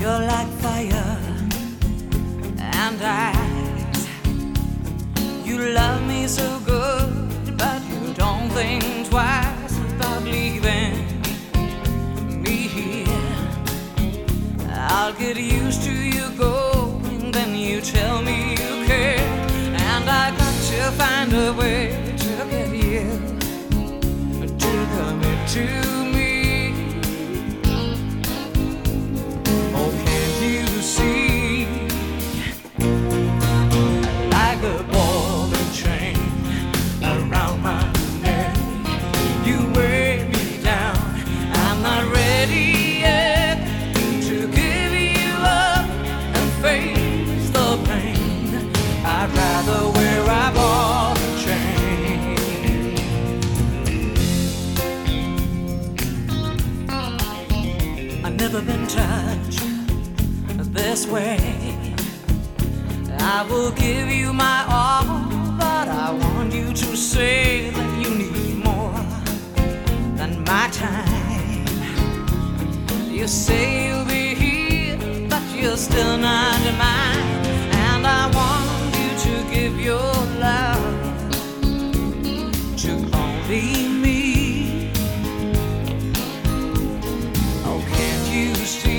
You're like fire and ice. You love me so good, but you don't think twice about leaving me here. I'll get used to you going, then you tell me you care, and I got to find a way to get you to commit to. touch this way. I will give you my all, but I want you to say that you need more than my time. You say you'll be here, but you're still not mine, and I want you to give your you see